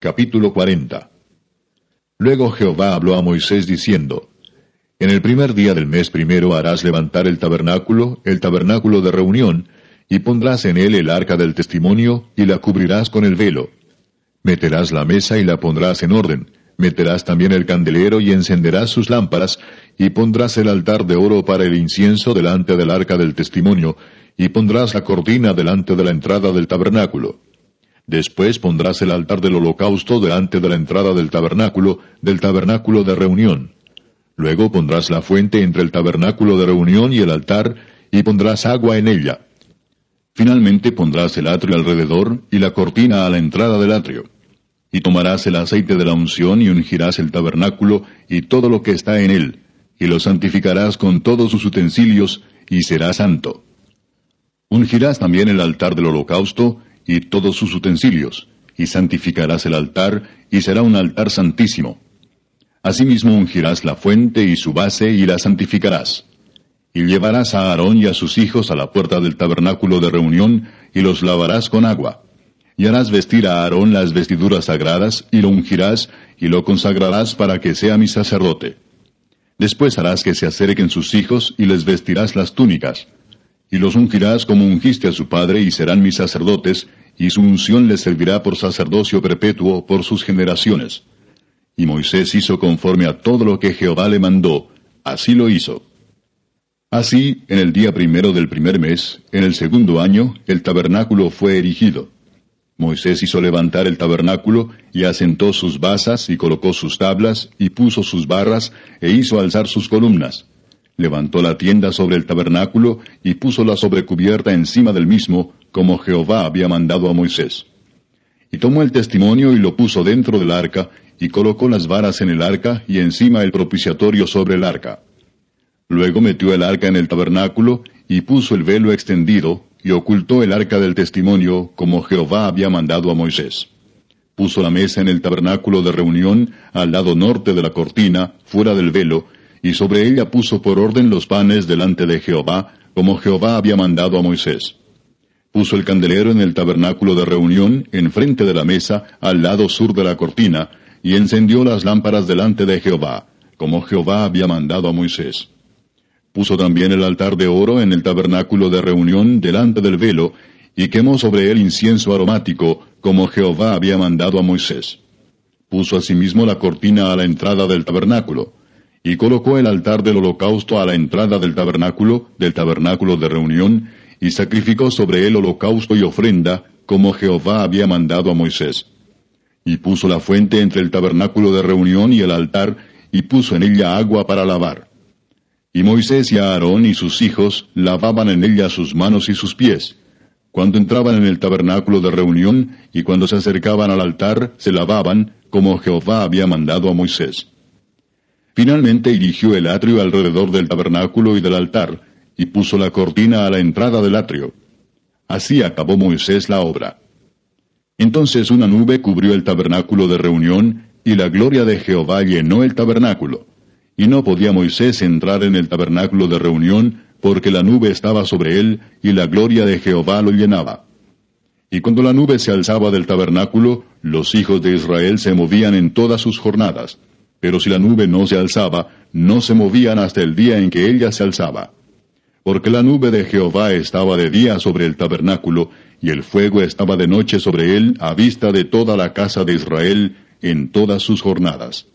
Capítulo 40 Luego Jehová habló a Moisés diciendo, En el primer día del mes primero harás levantar el tabernáculo, el tabernáculo de reunión, y pondrás en él el arca del testimonio, y la cubrirás con el velo. Meterás la mesa y la pondrás en orden, meterás también el candelero y encenderás sus lámparas, y pondrás el altar de oro para el incienso delante del arca del testimonio, y pondrás la cortina delante de la entrada del tabernáculo. Después pondrás el altar del holocausto delante de la entrada del tabernáculo, del tabernáculo de reunión. Luego pondrás la fuente entre el tabernáculo de reunión y el altar, y pondrás agua en ella. Finalmente pondrás el atrio alrededor y la cortina a la entrada del atrio. Y tomarás el aceite de la unción y ungirás el tabernáculo y todo lo que está en él, y lo santificarás con todos sus utensilios, y será santo. Ungirás también el altar del holocausto, y todos sus utensilios, y santificarás el altar, y será un altar santísimo. Asimismo ungirás la fuente y su base, y la santificarás. Y llevarás a Aarón y a sus hijos a la puerta del tabernáculo de reunión, y los lavarás con agua. Y harás vestir a Aarón las vestiduras sagradas, y lo ungirás, y lo consagrarás para que sea mi sacerdote. Después harás que se acerquen sus hijos, y les vestirás las túnicas y los ungirás como ungiste a su padre, y serán mis sacerdotes, y su unción les servirá por sacerdocio perpetuo por sus generaciones. Y Moisés hizo conforme a todo lo que Jehová le mandó, así lo hizo. Así, en el día primero del primer mes, en el segundo año, el tabernáculo fue erigido. Moisés hizo levantar el tabernáculo, y asentó sus basas, y colocó sus tablas, y puso sus barras, e hizo alzar sus columnas levantó la tienda sobre el tabernáculo y puso la sobrecubierta encima del mismo, como Jehová había mandado a Moisés. Y tomó el testimonio y lo puso dentro del arca, y colocó las varas en el arca y encima el propiciatorio sobre el arca. Luego metió el arca en el tabernáculo, y puso el velo extendido, y ocultó el arca del testimonio, como Jehová había mandado a Moisés. Puso la mesa en el tabernáculo de reunión, al lado norte de la cortina, fuera del velo, y sobre ella puso por orden los panes delante de Jehová, como Jehová había mandado a Moisés. Puso el candelero en el tabernáculo de reunión, enfrente de la mesa, al lado sur de la cortina, y encendió las lámparas delante de Jehová, como Jehová había mandado a Moisés. Puso también el altar de oro en el tabernáculo de reunión delante del velo, y quemó sobre él incienso aromático, como Jehová había mandado a Moisés. Puso asimismo la cortina a la entrada del tabernáculo, y colocó el altar del holocausto a la entrada del tabernáculo, del tabernáculo de reunión, y sacrificó sobre él holocausto y ofrenda, como Jehová había mandado a Moisés. Y puso la fuente entre el tabernáculo de reunión y el altar, y puso en ella agua para lavar. Y Moisés y Aarón y sus hijos lavaban en ella sus manos y sus pies. Cuando entraban en el tabernáculo de reunión y cuando se acercaban al altar, se lavaban, como Jehová había mandado a Moisés. Finalmente erigió el atrio alrededor del tabernáculo y del altar, y puso la cortina a la entrada del atrio. Así acabó Moisés la obra. Entonces una nube cubrió el tabernáculo de reunión, y la gloria de Jehová llenó el tabernáculo. Y no podía Moisés entrar en el tabernáculo de reunión, porque la nube estaba sobre él, y la gloria de Jehová lo llenaba. Y cuando la nube se alzaba del tabernáculo, los hijos de Israel se movían en todas sus jornadas pero si la nube no se alzaba, no se movían hasta el día en que ella se alzaba. Porque la nube de Jehová estaba de día sobre el tabernáculo, y el fuego estaba de noche sobre él a vista de toda la casa de Israel en todas sus jornadas.